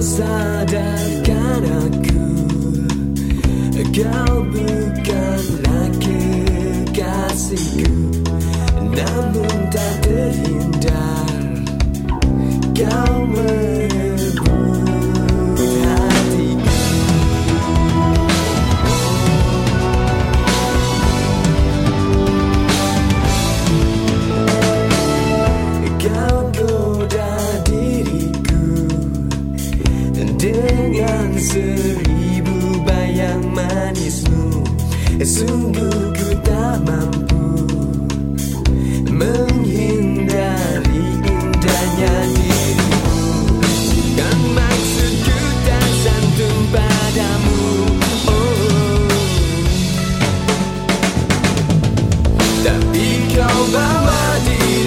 Sadarkan aku. Kau bukanlah kekasihku Namun tak terhindar Kau nobody